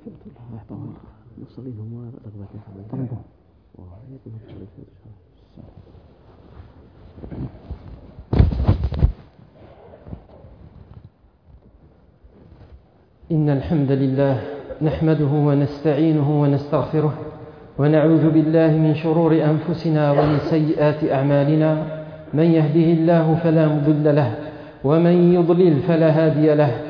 11 اللي فات ولا يحتضر نصلي لهم رغبة حمد إن الحمد لله نحمده ونستعينه ونستغفره ونعوذ بالله من شرور أنفسنا ومن سيئات أعمالنا. من يهده الله فلا مضل له ومن يضلل فلا هادي له.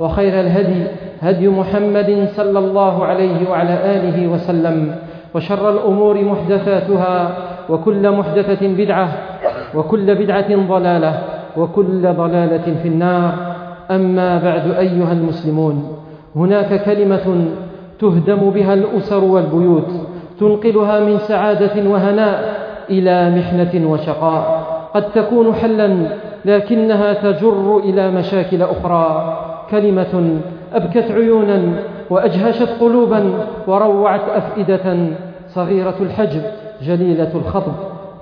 وخير الهدي هدي محمد صلى الله عليه وعلى آله وسلم وشر الأمور محدثاتها وكل محدثة بدعة وكل بدعة ضلالة وكل ضلالة في النار. أما بعد أيها المسلمون هناك كلمة تهدم بها الأسر والبيوت تنقلها من سعادة وهناء إلى محنة وشقاء. قد تكون حلا لكنها تجر إلى مشاكل أخرى. كلمة أبكت عيونا وأجهشت قلوبا وروعت أفئدة. صغيرة الحجم جليلة الخطب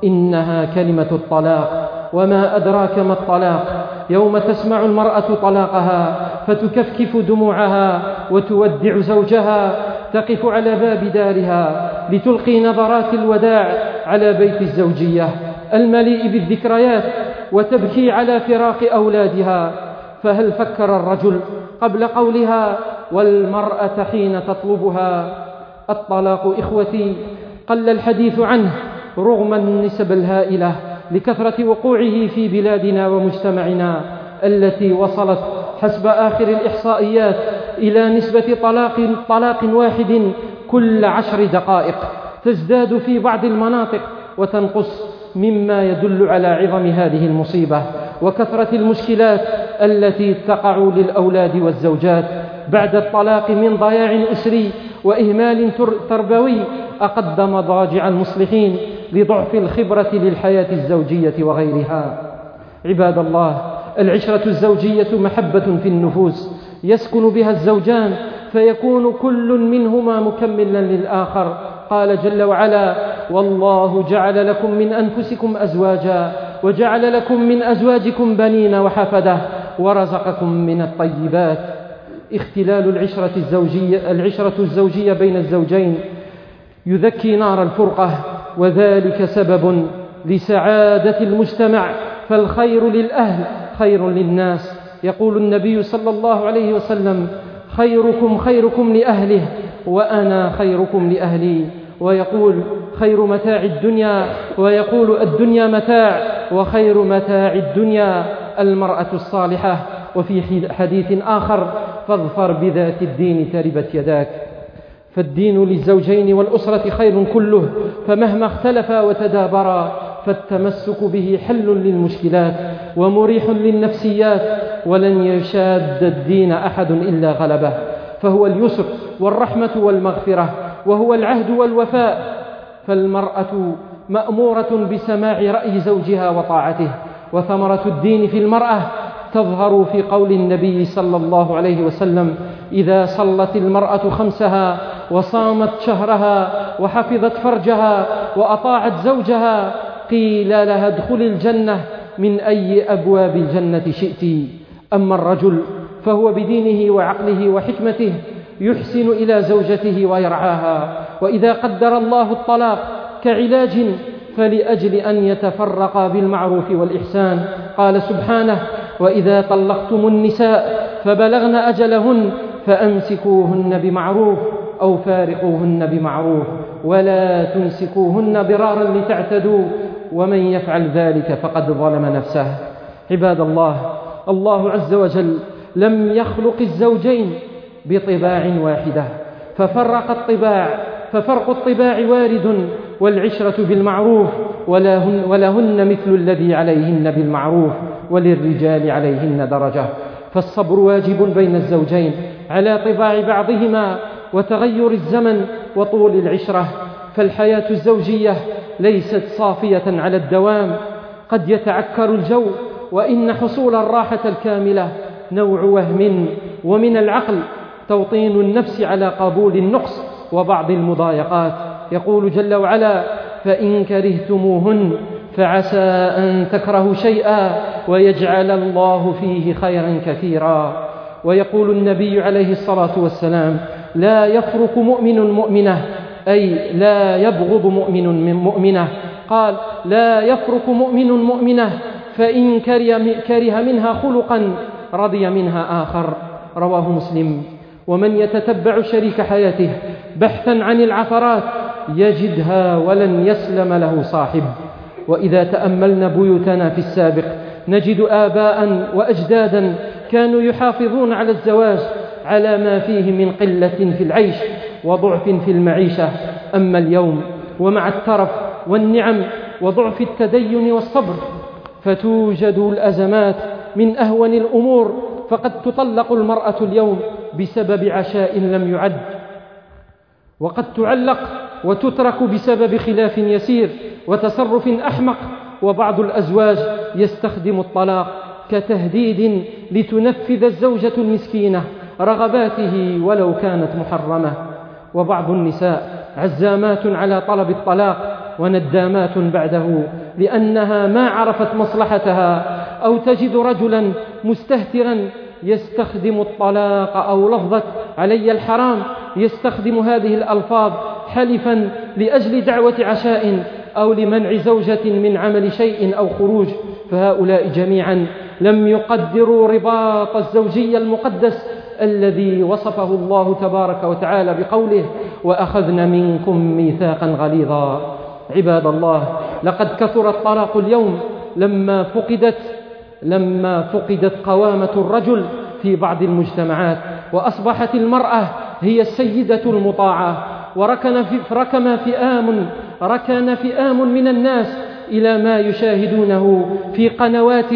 إنها كلمة الطلاق. وما أدراك ما الطلاق؟ يوم تسمع المرأة طلاقها فتكفكف دموعها وتودع زوجها تقف على باب دارها لتلقي نظرات الوداع على بيت الزوجية المليء بالذكريات وتبكي على فراق أولادها. فهل فكر الرجل قبل قولها والمرأة حين تطلبها؟ الطلاق إخوتي قل الحديث عنه رغم النسب الهائلة لكثرة وقوعه في بلادنا ومجتمعنا التي وصلت حسب آخر الإحصائيات إلى نسبة طلاق, طلاق واحد كل عشر دقائق تزداد في بعض المناطق وتنقص مما يدل على عظم هذه المصيبة وكثرة المشكلات التي تقع للأولاد والزوجات بعد الطلاق من ضياع أسري وإهمال تربوي أقد مضاجع المصلحين لضعف الخبرة للحياة الزوجية وغيرها. عباد الله العشرة الزوجية محبة في النفوس يسكن بها الزوجان فيكون كل منهما مكملا للآخر. قال جل وعلا والله جعل لكم من أنفسكم أزواجا وجعل لكم من أزواجكم بنين وحفدة ورزقكم من الطيبات. اختلال العشرة الزوجية, العشرة الزوجية بين الزوجين. يذكي نار الفرقة. وذلك سبب لسعادة المجتمع. فالخير للأهل خير للناس. يقول النبي صلى الله عليه وسلم خيركم خيركم لأهله وأنا خيركم لأهلي. ويقول خير متاع الدنيا. ويقول الدنيا متاع وخير متاع الدنيا. المرأة الصالحة وفي حديث آخر فاظفر بذات الدين تربت يداك. فالدين للزوجين والأسرة خير كله فمهما اختلفا وتدابرا فالتمسك به حل للمشكلات ومريح للنفسيات ولن يشاد الدين أحد إلا غلبه. فهو اليسر والرحمة والمغفرة وهو العهد والوفاء. فالمرأة مأمورة بسماع رأي زوجها وطاعته. وثمرة الدين في المرأة تظهر في قول النبي صلى الله عليه وسلم إذا صلت المرأة خمسها وصامت شهرها وحفظت فرجها وأطاعت زوجها قيل لها ادخل الجنة من أي أبواب الجنة شئت؟ أما الرجل فهو بدينه وعقله وحكمته يحسن إلى زوجته ويرعاها وإذا قدر الله الطلاق كعلاج فلأجل أن يتفرقا بالمعروف والإحسان. قال سبحانه وإذا طلقتم النساء فبلغن أجلهن فأمسكوهن بمعروف أو فارقوهن بمعروف ولا تمسكوهن ضرارا لتعتدوا ومن يفعل ذلك فقد ظلم نفسه. عباد الله الله عز وجل لم يخلق الزوجين بطباع واحدة ففرق الطباع ففرق الطباع وارد والعشرة بالمعروف ولهن, ولهن مثل الذي عليهن بالمعروف وللرجال عليهن درجة. فالصبر واجب بين الزوجين على طباع بعضهما وتغير الزمن وطول العشرة. فالحياة الزوجية ليست صافية على الدوام قد يتعكر الجو وإن حصول الراحة الكاملة نوع وهم ومن العقل توطين النفس على قبول النقص وبعض المضايقات. يقول جل وعلا فإن كرهتموهن فعسى أن تكرهوا شيئا ويجعل الله فيه خيرا كثيرا. ويقول النبي عليه الصلاة والسلام لا يفرق مؤمن مؤمنة أي لا يبغض مؤمن من مؤمنة. قال لا يفرق مؤمن مؤمنة فإن كره منها خلقا رضي منها آخر. رواه مسلم. ومن يتتبع شريك حياته بحثا عن العثرات يجدها ولن يسلم له صاحب. وإذا تأملنا بيوتنا في السابق نجد آباء وأجدادا كانوا يحافظون على الزواج على ما فيه من قلة في العيش وضعف في المعيشة. أما اليوم ومع الترف والنعم وضعف التدين والصبر فتوجد الأزمات من أهون الأمور. فقد تطلق المرأة اليوم بسبب عشاء لم يعد وقد تعلق وتترك بسبب خلاف يسير وتصرف أحمق وبعض الأزواج يستخدم الطلاق كتهديد لتنفذ الزوجة المسكينة رغباته ولو كانت محرمة. وبعض النساء عزامات على طلب الطلاق وندامات بعده لأنها ما عرفت مصلحتها أو تجد رجلا مستهترا يستخدم الطلاق أو لفظة علي الحرام يستخدم هذه الألفاظ حلفا لأجل دعوة عشاء أو لمنع زوجة من عمل شيء أو خروج فهؤلاء جميعا لم يقدروا رباط الزوجية المقدس الذي وصفه الله تبارك وتعالى بقوله وأخذن منكم ميثاقا غليظا عباد الله لقد كثر الطلاق اليوم لما فقدت لما فقدت قوامة الرجل في بعض المجتمعات وأصبحت المرأة هي السيدة المطاعة. وركن في ركم فئام ركن فئام من الناس إلى ما يشاهدونه في قنوات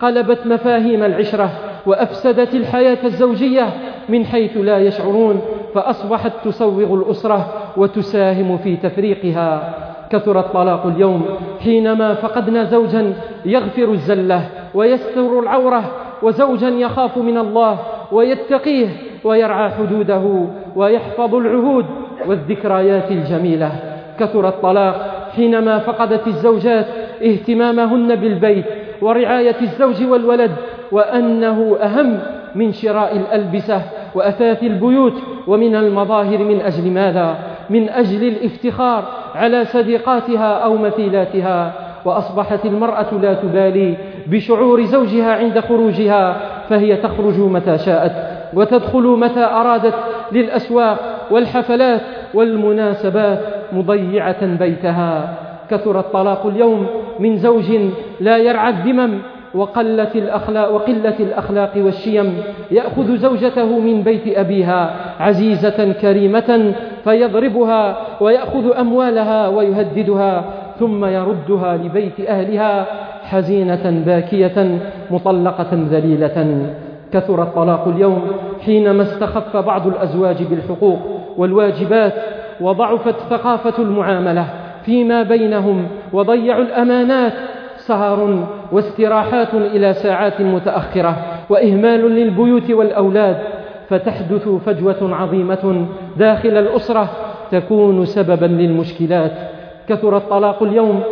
قلبت مفاهيم العشرة وأفسدت الحياة الزوجية من حيث لا يشعرون فأصبحت تسوغ الأسرة وتساهم في تفريقها. كثر الطلاق اليوم حينما فقدنا زوجا يغفر الزلة ويستر العورة وزوجا يخاف من الله ويتقيه ويرعى حدوده ويحفظ العهود والذكريات الجميلة كثر الطلاق حينما فقدت الزوجات اهتمامهن بالبيت ورعاية الزوج والولد وأنه أهم من شراء الألبسة وأثاث البيوت ومن المظاهر من أجل ماذا؟ من أجل الافتخار على صديقاتها أو مثيلاتها وأصبحت المرأة لا تبالي بشعور زوجها عند خروجها فهي تخرج متى شاءت وتدخل متى أرادت للأسواق والحفلات والمناسبات مضيعة بيتها. كثر الطلاق اليوم من زوج لا يرعى الذمم وقلة الأخلاق, وقلة الأخلاق والشيم. يأخذ زوجته من بيت أبيها عزيزة كريمة فيضربها ويأخذ أموالها ويهددها ثم يردها لبيت أهلها حزينة باكية مطلقة ذليلة. كثر الطلاق اليوم حينما استخف بعض الأزواج بالحقوق والواجبات وضعفت ثقافة المعاملة فيما بينهم وضيعوا الأمانات سهر واستراحات إلى ساعات متأخرة وإهمال للبيوت والأولاد فتحدث فجوة عظيمة داخل الأسرة تكون سببا للمشكلات كثر الطلاق اليوم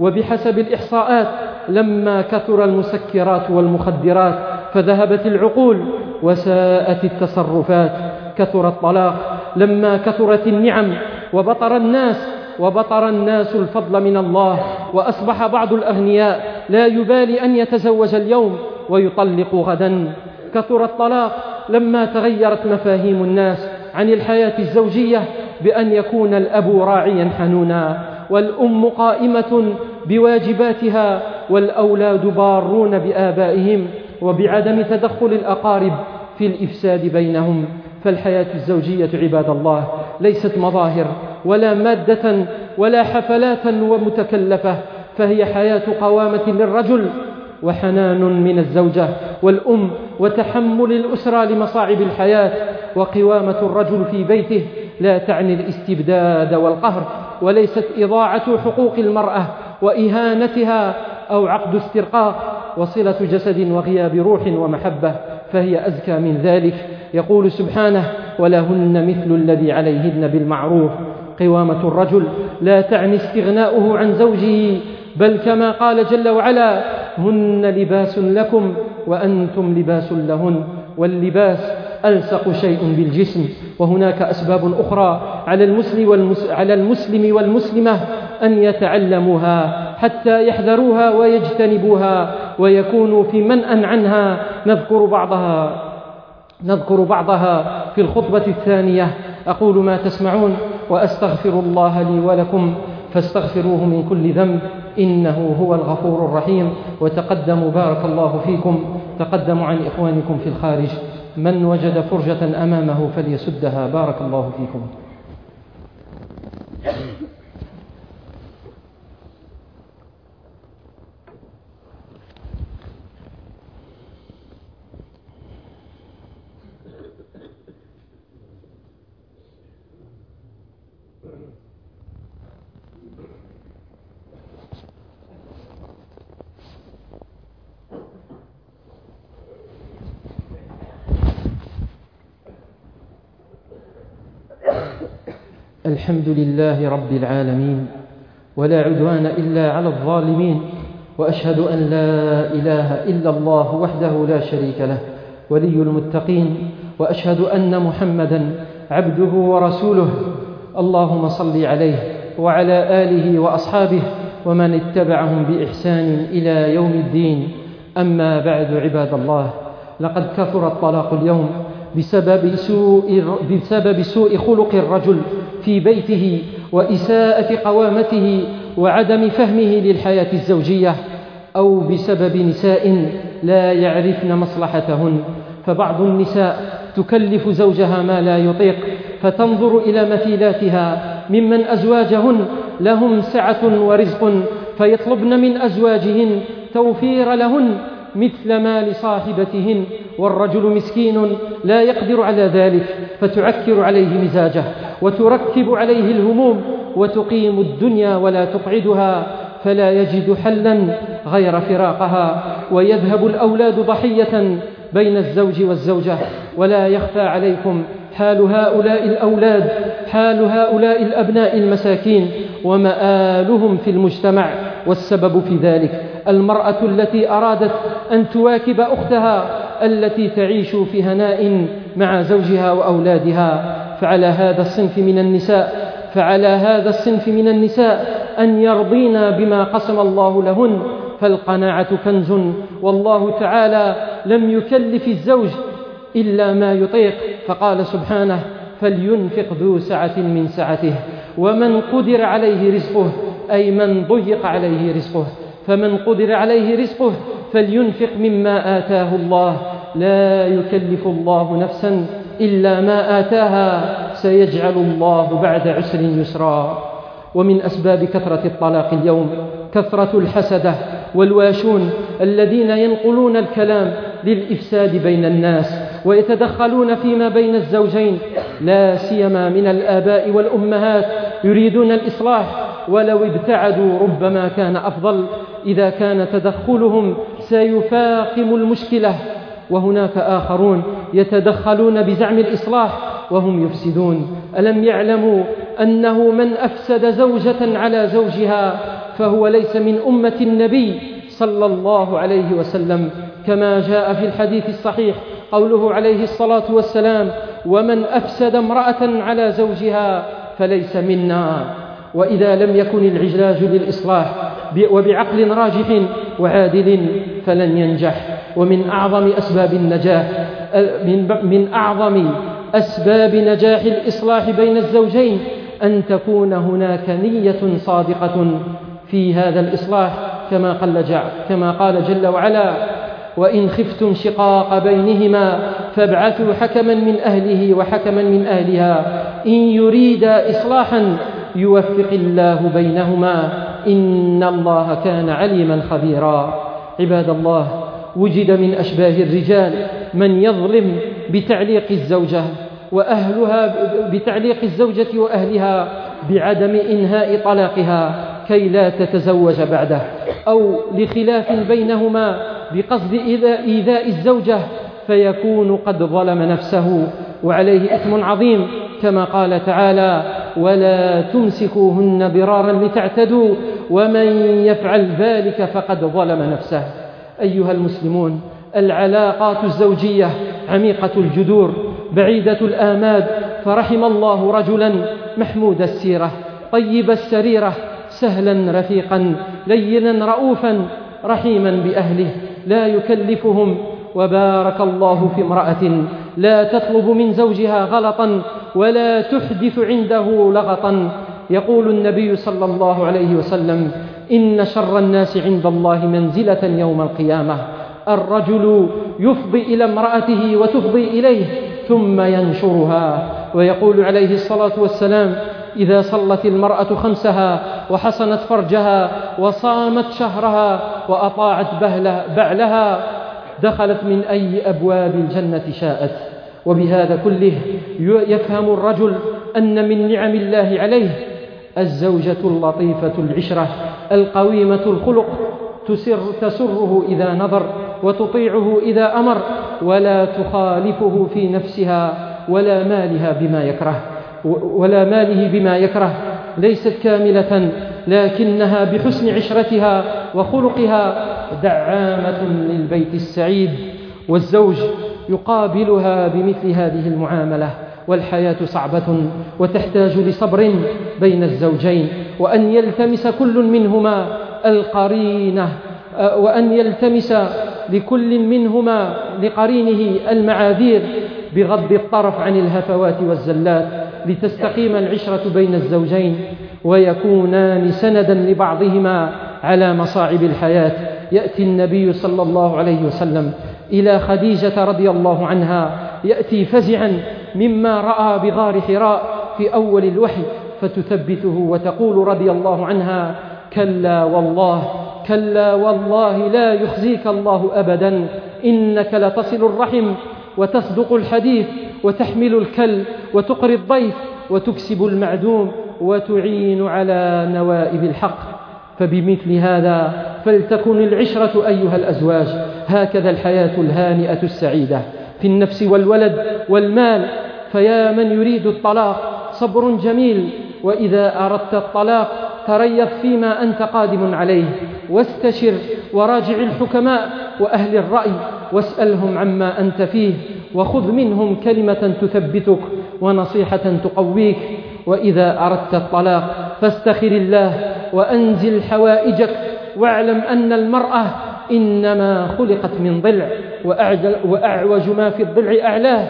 وبحسب الإحصاءات لما كثر المسكرات والمخدرات فذهبت العقول وساءت التصرفات كثر الطلاق لما كثرت النعم وبطر الناس وبطر الناس الفضل من الله وأصبح بعض الأغنياء لا يبالي أن يتزوج اليوم ويطلق غدا. كثر الطلاق لما تغيرت مفاهيم الناس عن الحياة الزوجية بأن يكون الأب راعيا حنونا والأم قائمة بواجباتها والأولاد بارون بآبائهم وبعدم تدخل الأقارب في الإفساد بينهم. فالحياة الزوجية عباد الله ليست مظاهر ولا مادة ولا حفلات ومتكلفة فهي حياة قوامة للرجل وحنان من الزوجة والأم وتحمل الأسرة لمصاعب الحياة وقوامة الرجل في بيته لا تعني الاستبداد والقهر وليست إضاعة حقوق المرأة وإهانتها أو عقد استرقاق وصلة جسد وغياب روح ومحبة فهي أزكى من ذلك يقول سبحانه ولهن مثل الذي عليهن بالمعروف. قوامة الرجل لا تعني استغناؤه عن زوجه بل كما قال جل وعلا هن لباس لكم وأنتم لباس لهن واللباس ألصق شيء بالجسم. وهناك أسباب أخرى على المسلم, والمس... على المسلم والمسلمة أن يتعلموها حتى يحذروها ويجتنبوها ويكونوا في منأ عنها. نذكر بعضها. نذكر بعضها في الخطبة الثانية. أقول ما تسمعون وأستغفر الله لي ولكم فاستغفروه من كل ذنب إنه هو الغفور الرحيم. وتقدموا بارك الله فيكم. تقدموا عن إخوانكم في الخارج. من وجد فرجة أمامه فليسدها. بارك الله فيكم. الحمد لله رب العالمين ولا عدوان إلا على الظالمين وأشهد أن لا إله إلا الله وحده لا شريك له ولي المتقين وأشهد أن محمدا عبده ورسوله. اللهم صل عليه وعلى آله وأصحابه ومن اتبعهم بإحسان إلى يوم الدين. أما بعد عباد الله لقد كثر الطلاق اليوم بسبب سوء, بسبب سوء خلق الرجل. في بيته وإساءة قوامته وعدم فهمه للحياة الزوجية أو بسبب نساء لا يعرفن مصلحتهن. فبعض النساء تكلف زوجها ما لا يطيق فتنظر إلى مثيلاتها. ممن أزواجهن لهم سعة ورزق فيطلبن من أزواجهن توفير لهن مثل ما لصاحبتهن. والرجل مسكين لا يقدر على ذلك فتعكر عليه مزاجه. وتركب عليه الهموم وتقيم الدنيا ولا تقعدها فلا يجد حلا غير فراقها ويذهب الأولاد ضحية بين الزوج والزوجة. ولا يخفى عليكم حال هؤلاء الأولاد حال هؤلاء الأبناء المساكين ومآلهم في المجتمع. والسبب في ذلك المرأة التي أرادت أن تواكب أختها التي تعيش في هناء مع زوجها وأولادها. فعلى هذا الصنف من النساء فعلى هذا الصنف من النساء أن يرضين بما قسم الله لهن فالقناعة كنز. والله تعالى لم يكلف الزوج إلا ما يطيق فقال سبحانه فلينفق ذو سعة من سعته ومن قدر عليه رزقه أي من ضيق عليه رزقه. فمن قدر عليه رزقه فلينفق مما آتاه الله. لا يكلف الله نفسا إلا ما آتاها سيجعل الله بعد عسر يسرا. ومن أسباب كثرة الطلاق اليوم كثرة الحسدة والواشون الذين ينقلون الكلام للإفساد بين الناس ويتدخلون فيما بين الزوجين. لا سيما من الآباء والأمهات يريدون الإصلاح ولو ابتعدوا ربما كان أفضل. إذا كان تدخلهم سيفاقم المشكلة. وهناك آخرون يتدخلون بزعم الإصلاح وهم يفسدون. ألم يعلموا أنه من أفسد زوجة على زوجها فهو ليس من أمة النبي صلى الله عليه وسلم كما جاء في الحديث الصحيح قوله عليه الصلاة والسلام ومن أفسد امرأة على زوجها فليس منا. وإذا لم يكن العلاج للإصلاح وبعقل راجح وعادل فلن ينجح. ومن أعظم أسباب النجاح من أعظم أسباب نجاح الإصلاح بين الزوجين أن تكون هناك نية صادقة في هذا الإصلاح كما قال, كما قال جل وعلا وإن خفتم شقاق بينهما فابعثوا حكما من أهله وحكما من أهلها إن يريدا إصلاحا يوفق الله بينهما إن الله كان عليما خبيرا عباد الله وجد من أشباه الرجال من يظلم بتعليق الزوجة وأهلها بتعليق الزوجة وأهلها بعدم إنهاء طلاقها كي لا تتزوج بعده. أو لخلاف بينهما بقصد إيذاء الزوجة فيكون قد ظلم نفسه وعليه إثم عظيم كما قال تعالى ولا تمسكوهن ضرارا لتعتدوا ومن يفعل ذلك فقد ظلم نفسه. أيها المسلمون العلاقات الزوجية عميقة الجذور بعيدة الآماد فرحم الله رجلا محمود السيرة طيب السريرة سهلا رفيقا لينا رؤوفا رحيما بأهله لا يكلفهم وبارك الله في امرأة لا تطلب من زوجها غلطا ولا تحدث عنده لغطا يقول النبي صلى الله عليه وسلم إن شر الناس عند الله منزلة يوم القيامة. الرجل يفضي إلى امرأته وتفضي إليه ثم ينشرها. ويقول عليه الصلاة والسلام إذا صلت المرأة خمسها وحصنت فرجها وصامت شهرها وأطاعت بعلها دخلت من أي أبواب الجنة شاءت. وبهذا كله يفهم الرجل أن من نعم الله عليه الزوجة اللطيفة العشرة القويمة الخلق تسر تسره إذا نظر وتطيعه إذا أمر ولا تخالفه في نفسها ولا مالها بما يكره ولا ماله بما يكره ليست كاملة لكنها بحسن عشرتها وخلقها دعامة للبيت السعيد والزوج يقابلها بمثل هذه المعاملة. والحياة صعبة وتحتاج لصبر بين الزوجين وأن يلتمس كل منهما القرينة وأن يلتمس لكل منهما لقرينه المعاذير بغض الطرف عن الهفوات والزلات لتستقيم العشرة بين الزوجين ويكونان سندا لبعضهما على مصاعب الحياة. يأتي النبي صلى الله عليه وسلم إلى خديجة رضي الله عنها يأتي فزعا مما رأى بغار حراء في أول الوحي فتثبته وتقول رضي الله عنها كلا والله كلا والله لا يخزيك الله أبدا إنك لتصل الرحم وتصدق الحديث وتحمل الكل وتقري الضيف وتكسب المعدوم وتعين على نوائب الحق. فبمثل هذا فلتكن العشرة أيها الأزواج هكذا الحياة الهانئة السعيدة في النفس والولد والمال فيا من يريد الطلاق صبر جميل وإذا أردت الطلاق تريث فيما أنت قادم عليه. واستشر وراجع الحكماء وأهل الرأي واسألهم عما أنت فيه وخذ منهم كلمة تثبتك ونصيحة تقويك. وإذا أردت الطلاق فاستخر الله وأنزل حوائجك واعلم أن المرأة إنما خلقت من ضلع وأعوج ما في الضلع أعلاه.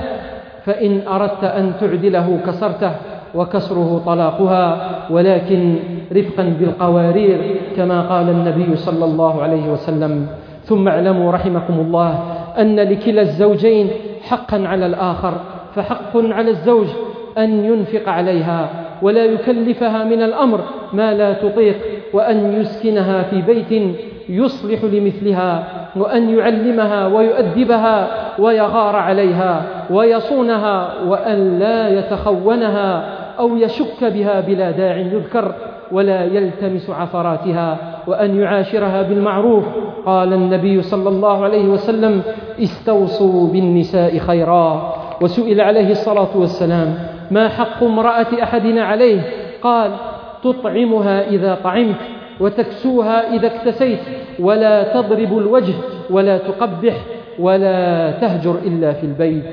فإن أردت أن تعدله كسرته وكسره طلاقها ولكن رفقا بالقوارير كما قال النبي صلى الله عليه وسلم. ثم اعلموا رحمكم الله أن لكلا الزوجين حقا على الآخر فحق على الزوج أن ينفق عليها ولا يكلفها من الأمر ما لا تطيق وأن يسكنها في بيت يصلح لمثلها. وأن يعلمها ويؤدبها ويغار عليها ويصونها وأن لا يتخونها أو يشك بها بلا داع يذكر ولا يلتمس عثراتها وأن يعاشرها بالمعروف. قال النبي صلى الله عليه وسلم استوصوا بالنساء خيرا. وسئل عليه الصلاة والسلام ما حق امرأة أحدنا عليه؟ قال تطعمها إذا طعمت. وتكسوها إذا اكتسيت. ولا تضرب الوجه ولا تقبح ولا تهجر إلا في البيت.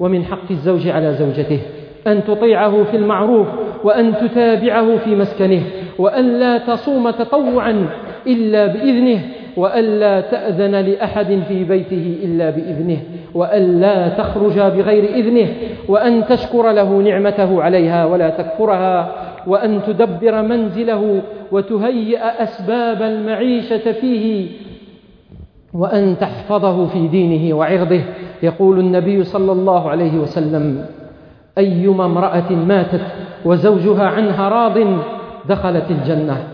ومن حق الزوج على زوجته أن تطيعه في المعروف وأن تتابعه في مسكنه وأن لا تصوم تطوعا إلا بإذنه وأن لا تأذن لأحد في بيته إلا بإذنه وأن لا تخرج بغير إذنه وأن تشكر له نعمته عليها ولا تكفرها. وأن تدبر منزله وتهيئ أسباب المعيشة فيه وأن تحفظه في دينه وعرضه. يقول النبي صلى الله عليه وسلم أيما امرأة ماتت وزوجها عنها راض دخلت الجنة.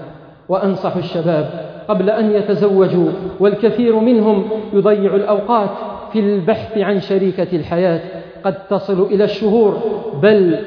وأنصح الشباب قبل أن يتزوجوا والكثير منهم يضيع الأوقات في البحث عن شريكة الحياة. قد تصل إلى الشهور بل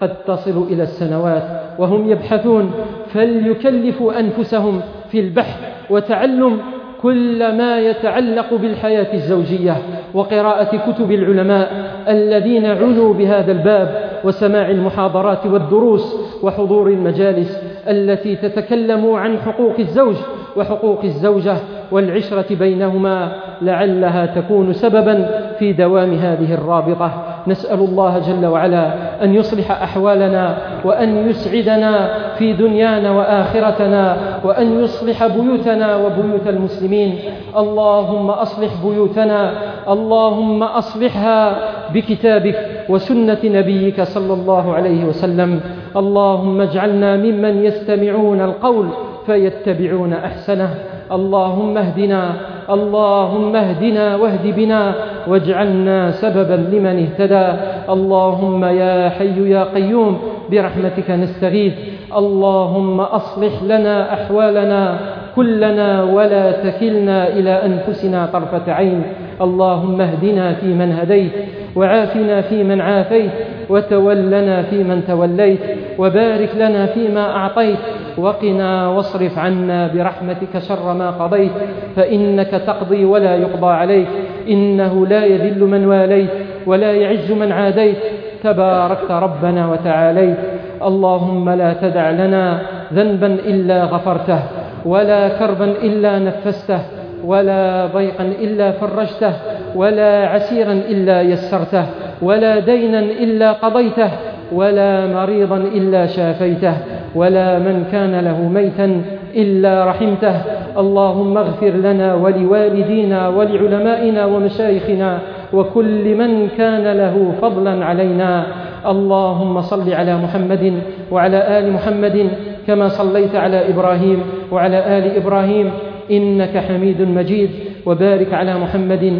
قد تصل إلى السنوات. وهم يبحثون فليكلفوا أنفسهم في البحث وتعلم كل ما يتعلق بالحياة الزوجية وقراءة كتب العلماء الذين عنوا بهذا الباب وسماع المحاضرات والدروس وحضور المجالس التي تتكلم عن حقوق الزوج وحقوق الزوجة والعشرة بينهما لعلها تكون سببا في دوام هذه الرابطة. نسأل الله جل وعلا أن يصلح أحوالنا وأن يسعدنا في دنيانا وآخرتنا وأن يصلح بيوتنا وبيوت المسلمين. اللهم أصلح بيوتنا اللهم أصلحها بكتابك وسنة نبيك صلى الله عليه وسلم. اللهم اجعلنا ممن يستمعون القول فيتبعون أحسنه. اللهم اهدنا اللهم اهدنا واهد بنا واجعلنا سببا لمن اهتدى. اللهم يا حي يا قيوم برحمتك نستغيث. اللهم أصلح لنا أحوالنا كلنا ولا تكلنا إلى أنفسنا طرفة عين. اللهم اهدنا فيمن هديت وعافنا فيمن عافيت وتولنا فيمن توليت وبارك لنا فيما أعطيت وقنا واصرف عنا برحمتك شر ما قضيت فإنك تقضي ولا يقضى عليك. إنه لا يذل من واليت ولا يعز من عاديت. تباركت ربنا وتعاليت. اللهم لا تدع لنا ذنبا إلا غفرته ولا كربا إلا نفسته ولا ضيقا إلا فرجته ولا عسيرا إلا يسرته ولا دينا إلا قضيته ولا مريضا إلا شافيته. ولا من كان له ميتا إلا رحمته. اللهم اغفر لنا ولوالدينا ولعلمائنا ومشايخنا وكل من كان له فضلا علينا. اللهم صل على محمد وعلى آل محمد كما صليت على إبراهيم وعلى آل إبراهيم. إنك حميد مجيد. وبارك على محمد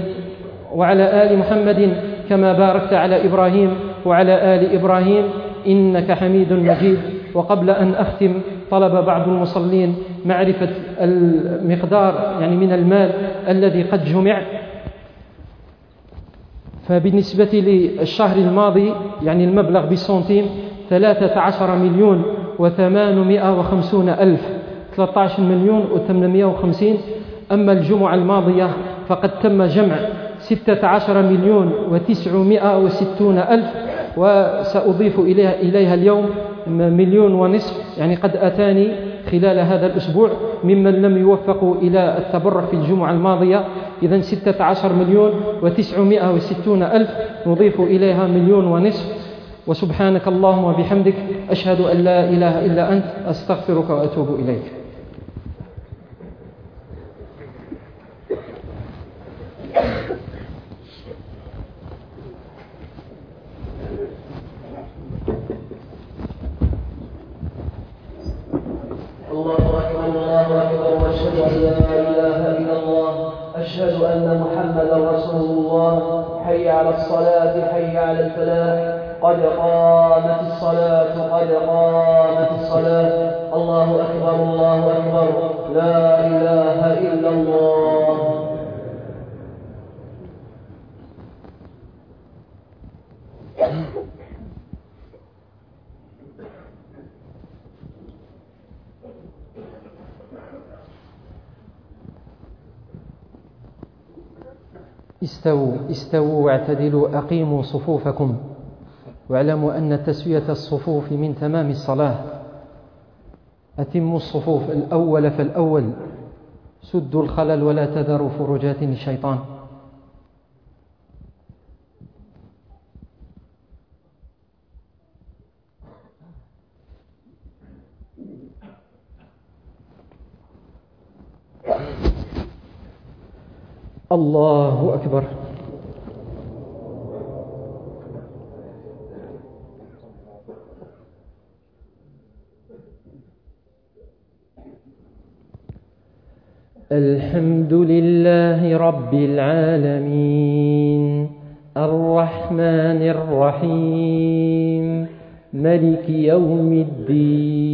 وعلى آل محمد كما باركت على إبراهيم وعلى آل إبراهيم. إنك حميد مجيد. وقبل أن أختم طلب بعض المصلين معرفة المقدار يعني من المال الذي قد جمع. فبالنسبة للشهر الماضي يعني المبلغ بالسنتيم ثلاثة عشر مليون وثمانمائة وخمسون ألف. 13 مليون و850 أما الجمعة الماضية فقد تم جمع 16 مليون و960 ألف. وسأضيف إليها, إليها اليوم مليون ونصف يعني قد أتاني خلال هذا الأسبوع ممن لم يوفقوا إلى التبرع في الجمعة الماضية. إذا 16 مليون و960 ألف نضيف إليها مليون ونصف. وسبحانك اللهم وبحمدك أشهد أن لا إله إلا أنت أستغفرك وأتوب إليك. الله أكبر وأشهد أن لا إله إلا الله. أشهد أن محمدا رسول الله حي على الصلاة حي على الفلاح. قد قامت الصلاة قد قامت الصلاة. الله أكبر الله أكبر. لا إله إلا الله. Yeah. استووا استووا واعتدلوا أقيموا صفوفكم. واعلموا أن تسوية الصفوف من تمام الصلاة. أتموا الصفوف الأول فالأول. سدوا الخلل ولا تذروا فرجات للشيطان الله أكبر. الحمد لله رب العالمين. الرحمن الرحيم. ملك يوم الدين.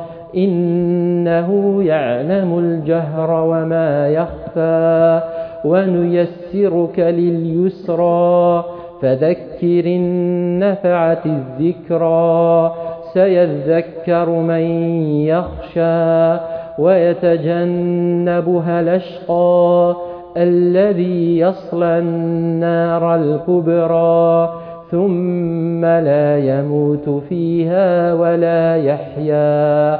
إنه يعلم الجهر وما يخفى ونيسرك لليسرى فذكر النفعة الذكرى سيذكر من يخشى ويتجنبها الأشقى الذي يصلى النار الكبرى ثم لا يموت فيها ولا يحيا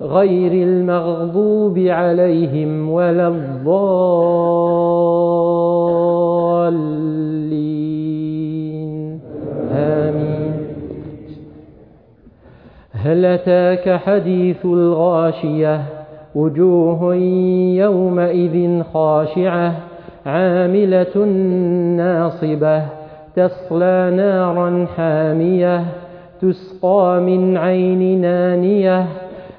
غير المغضوب عليهم ولا الضالين. آمين. هل أتاك حديث الغاشية؟ وجوه يومئذ خاشعة عاملة ناصبة تصلى نارا حامية تسقى من عين نانية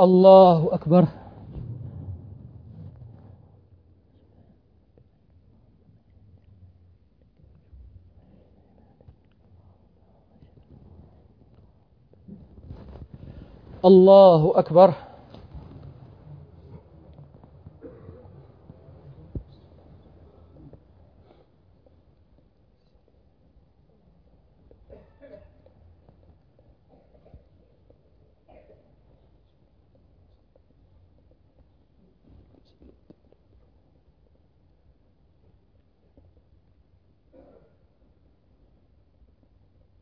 الله أكبر. الله أكبر.